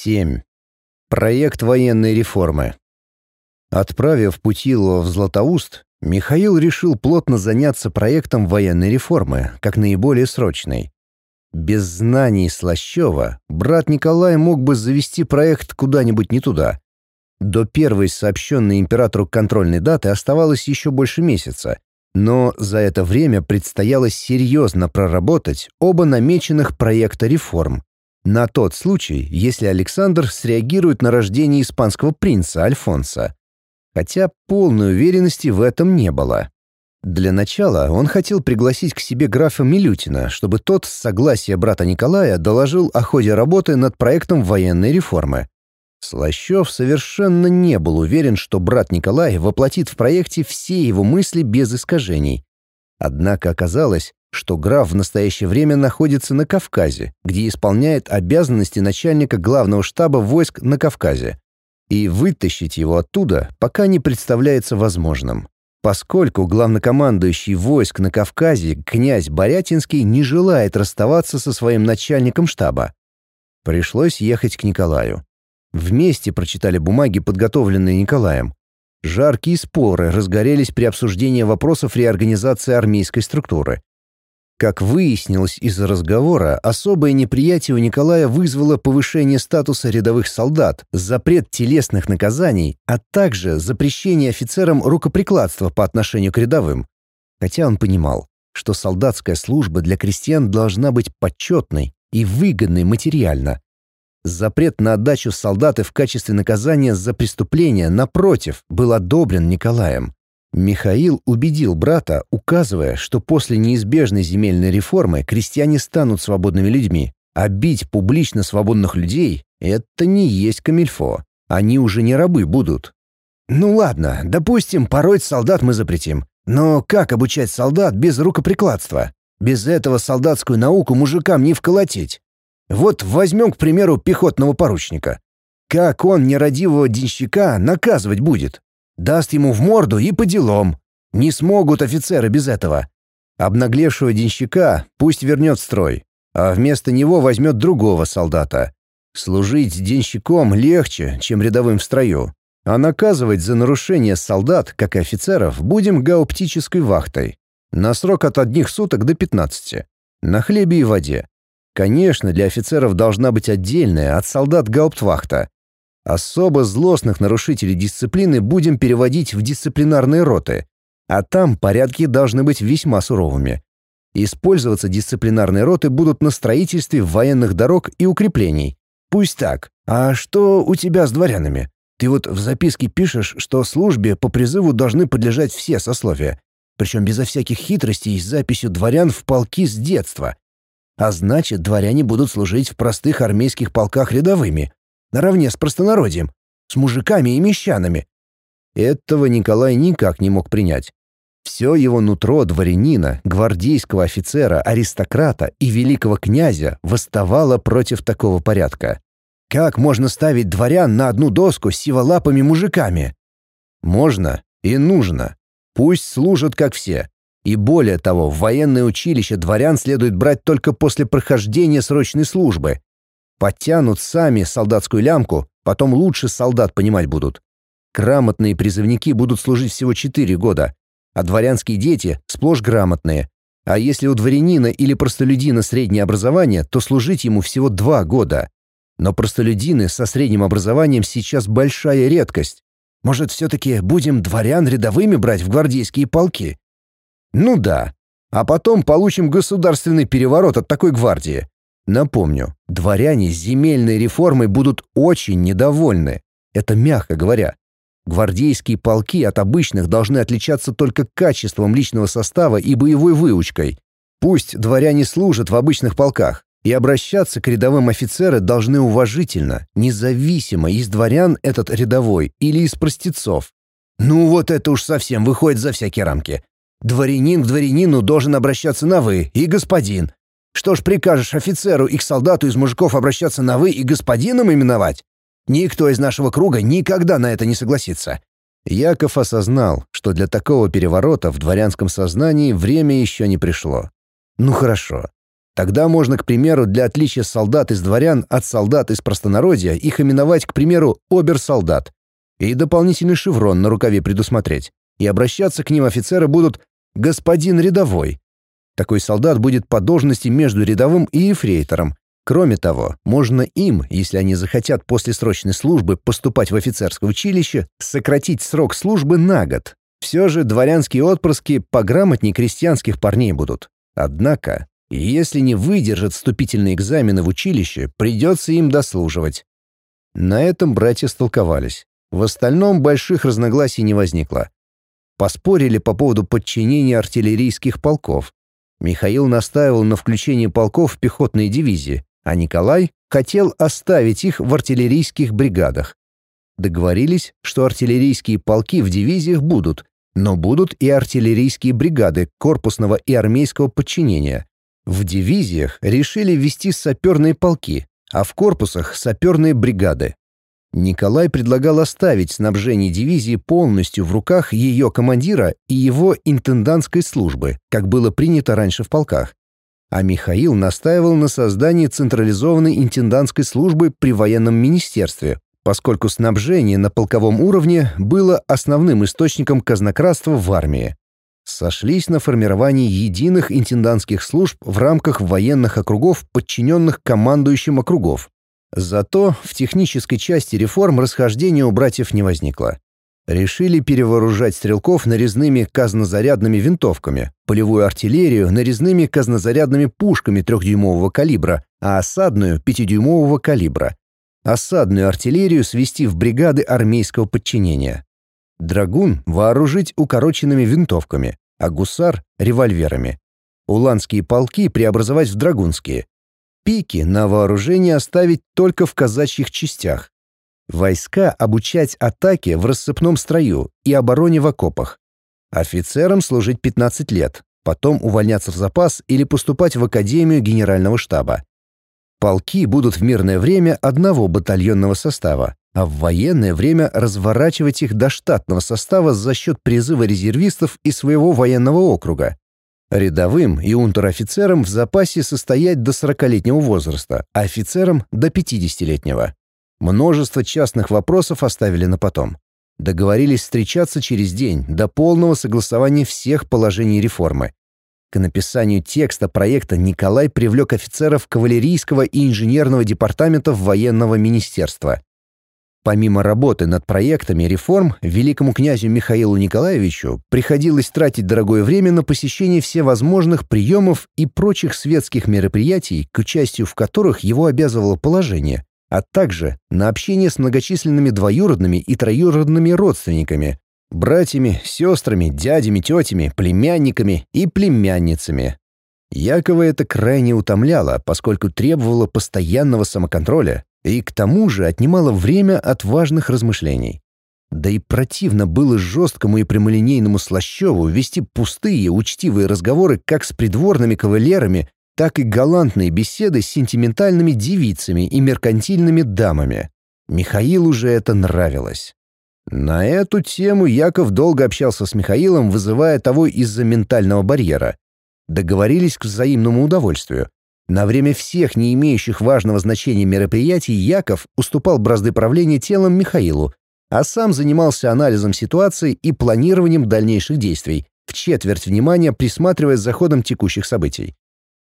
7. Проект военной реформы. Отправив Путилова в Златоуст, Михаил решил плотно заняться проектом военной реформы, как наиболее срочной. Без знаний Слащева брат Николай мог бы завести проект куда-нибудь не туда. До первой сообщенной императору контрольной даты оставалось еще больше месяца, но за это время предстояло серьезно проработать оба намеченных проекта реформ, на тот случай, если Александр среагирует на рождение испанского принца Альфонса. Хотя полной уверенности в этом не было. Для начала он хотел пригласить к себе графа Милютина, чтобы тот с согласия брата Николая доложил о ходе работы над проектом военной реформы. Слащев совершенно не был уверен, что брат Николай воплотит в проекте все его мысли без искажений. Однако оказалось, что граф в настоящее время находится на Кавказе, где исполняет обязанности начальника главного штаба войск на Кавказе. И вытащить его оттуда пока не представляется возможным, поскольку главнокомандующий войск на Кавказе князь Борятинский не желает расставаться со своим начальником штаба. Пришлось ехать к Николаю. Вместе прочитали бумаги, подготовленные Николаем. Жаркие споры разгорелись при обсуждении вопросов реорганизации армейской структуры. Как выяснилось из разговора, особое неприятие у Николая вызвало повышение статуса рядовых солдат, запрет телесных наказаний, а также запрещение офицерам рукоприкладства по отношению к рядовым. Хотя он понимал, что солдатская служба для крестьян должна быть почетной и выгодной материально. Запрет на отдачу солдаты в качестве наказания за преступление, напротив, был одобрен Николаем. Михаил убедил брата, указывая, что после неизбежной земельной реформы крестьяне станут свободными людьми, а бить публично свободных людей — это не есть камильфо. Они уже не рабы будут. «Ну ладно, допустим, пороть солдат мы запретим. Но как обучать солдат без рукоприкладства? Без этого солдатскую науку мужикам не вколотить. Вот возьмем, к примеру, пехотного поручника. Как он нерадивого денщика наказывать будет? Даст ему в морду и по делам. Не смогут офицеры без этого. Обнаглевшего денщика пусть вернет строй, а вместо него возьмет другого солдата. Служить денщиком легче, чем рядовым в строю. А наказывать за нарушение солдат, как и офицеров, будем гауптической вахтой. На срок от одних суток до 15. На хлебе и воде. Конечно, для офицеров должна быть отдельная от солдат гауптвахта. Особо злостных нарушителей дисциплины будем переводить в дисциплинарные роты, а там порядки должны быть весьма суровыми. Использоваться дисциплинарные роты будут на строительстве военных дорог и укреплений. Пусть так. А что у тебя с дворянами? Ты вот в записке пишешь, что службе по призыву должны подлежать все сословия, причем безо всяких хитростей с записью дворян в полки с детства. А значит, дворяне будут служить в простых армейских полках рядовыми, наравне с простонародьем, с мужиками и мещанами. Этого Николай никак не мог принять. Все его нутро дворянина, гвардейского офицера, аристократа и великого князя восставало против такого порядка. Как можно ставить дворян на одну доску с сиволапыми мужиками? Можно и нужно. Пусть служат как все. И более того, в военное училище дворян следует брать только после прохождения срочной службы, Подтянут сами солдатскую лямку, потом лучше солдат понимать будут. Грамотные призывники будут служить всего 4 года, а дворянские дети сплошь грамотные. А если у дворянина или простолюдина среднее образование, то служить ему всего 2 года. Но простолюдины со средним образованием сейчас большая редкость. Может, все-таки будем дворян рядовыми брать в гвардейские полки? Ну да. А потом получим государственный переворот от такой гвардии. Напомню, дворяне земельной реформой будут очень недовольны. Это мягко говоря. Гвардейские полки от обычных должны отличаться только качеством личного состава и боевой выучкой. Пусть дворяне служат в обычных полках, и обращаться к рядовым офицеры должны уважительно, независимо, из дворян этот рядовой или из простецов. Ну вот это уж совсем выходит за всякие рамки. Дворянин к дворянину должен обращаться на «вы» и «господин», что ж прикажешь офицеру и к солдату из мужиков обращаться на «вы» и господином именовать? Никто из нашего круга никогда на это не согласится». Яков осознал, что для такого переворота в дворянском сознании время еще не пришло. Ну хорошо. Тогда можно, к примеру, для отличия солдат из дворян от солдат из простонародья их именовать, к примеру, обер-солдат. И дополнительный шеврон на рукаве предусмотреть. И обращаться к ним офицеры будут «господин рядовой». Такой солдат будет по должности между рядовым и эфрейтором. Кроме того, можно им, если они захотят после срочной службы поступать в офицерское училище, сократить срок службы на год. Все же дворянские отпрыски пограмотней крестьянских парней будут. Однако если не выдержат вступительные экзамены в училище, придется им дослуживать. На этом братья столковались. В остальном больших разногласий не возникло. Поспорили по поводу подчинения артиллерийских полков. Михаил настаивал на включении полков в пехотные дивизии, а Николай хотел оставить их в артиллерийских бригадах. Договорились, что артиллерийские полки в дивизиях будут, но будут и артиллерийские бригады корпусного и армейского подчинения. В дивизиях решили ввести саперные полки, а в корпусах — саперные бригады. Николай предлагал оставить снабжение дивизии полностью в руках ее командира и его интендантской службы, как было принято раньше в полках. А Михаил настаивал на создании централизованной интендантской службы при военном министерстве, поскольку снабжение на полковом уровне было основным источником казнократства в армии сошлись на формировании единых интендантских служб в рамках военных округов, подчиненных командующим округов. Зато в технической части реформ расхождения у братьев не возникло. Решили перевооружать стрелков нарезными казнозарядными винтовками, полевую артиллерию нарезными казнозарядными пушками трехдюймового калибра, а осадную — пятидюймового калибра. Осадную артиллерию свести в бригады армейского подчинения. Драгун вооружить укороченными винтовками, а гусар — револьверами. Уланские полки преобразовать в драгунские. Пики на вооружение оставить только в казачьих частях. Войска обучать атаке в рассыпном строю и обороне в окопах. Офицерам служить 15 лет, потом увольняться в запас или поступать в Академию Генерального штаба. Полки будут в мирное время одного батальонного состава, а в военное время разворачивать их до штатного состава за счет призыва резервистов из своего военного округа. Рядовым и унтер-офицерам в запасе состоять до 40-летнего возраста, а офицерам — до 50-летнего. Множество частных вопросов оставили на потом. Договорились встречаться через день до полного согласования всех положений реформы. К написанию текста проекта Николай привлек офицеров кавалерийского и инженерного департаментов военного министерства. Помимо работы над проектами реформ, великому князю Михаилу Николаевичу приходилось тратить дорогое время на посещение всевозможных приемов и прочих светских мероприятий, к участию в которых его обязывало положение, а также на общение с многочисленными двоюродными и троюродными родственниками, братьями, сестрами, дядями, тетями, племянниками и племянницами. Якова это крайне утомляло, поскольку требовало постоянного самоконтроля, и к тому же отнимало время от важных размышлений. Да и противно было жесткому и прямолинейному Слащеву вести пустые, учтивые разговоры как с придворными кавалерами, так и галантные беседы с сентиментальными девицами и меркантильными дамами. Михаилу же это нравилось. На эту тему Яков долго общался с Михаилом, вызывая того из-за ментального барьера. Договорились к взаимному удовольствию. На время всех не имеющих важного значения мероприятий Яков уступал бразды правления телом Михаилу, а сам занимался анализом ситуации и планированием дальнейших действий, в четверть внимания присматривая за ходом текущих событий.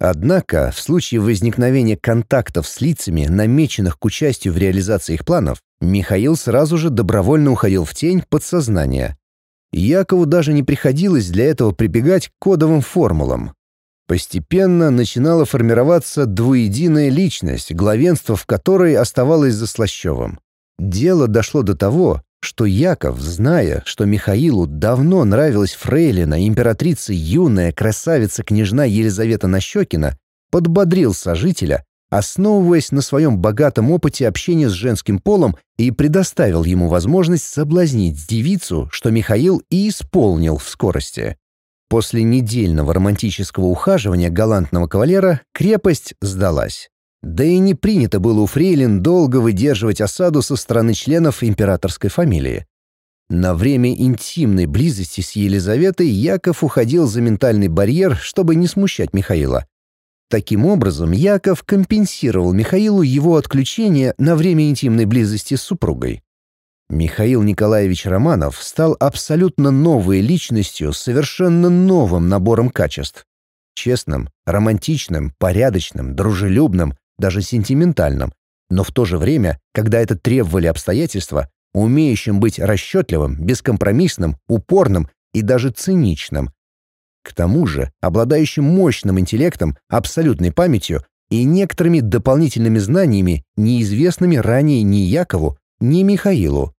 Однако, в случае возникновения контактов с лицами, намеченных к участию в реализации их планов, Михаил сразу же добровольно уходил в тень подсознания. Якову даже не приходилось для этого прибегать к кодовым формулам. Постепенно начинала формироваться двуединая личность, главенство в которой оставалось за Слащевым. Дело дошло до того, что Яков, зная, что Михаилу давно нравилась фрейлина, императрица юная красавица-княжна Елизавета Нащекина, подбодрил сожителя, основываясь на своем богатом опыте общения с женским полом и предоставил ему возможность соблазнить девицу, что Михаил и исполнил в скорости. После недельного романтического ухаживания галантного кавалера крепость сдалась. Да и не принято было у фрейлин долго выдерживать осаду со стороны членов императорской фамилии. На время интимной близости с Елизаветой Яков уходил за ментальный барьер, чтобы не смущать Михаила. Таким образом, Яков компенсировал Михаилу его отключение на время интимной близости с супругой. Михаил Николаевич Романов стал абсолютно новой личностью с совершенно новым набором качеств. Честным, романтичным, порядочным, дружелюбным, даже сентиментальным, но в то же время, когда это требовали обстоятельства, умеющим быть расчетливым, бескомпромиссным, упорным и даже циничным. К тому же, обладающим мощным интеллектом, абсолютной памятью и некоторыми дополнительными знаниями, неизвестными ранее ни Якову, ни Михаилу.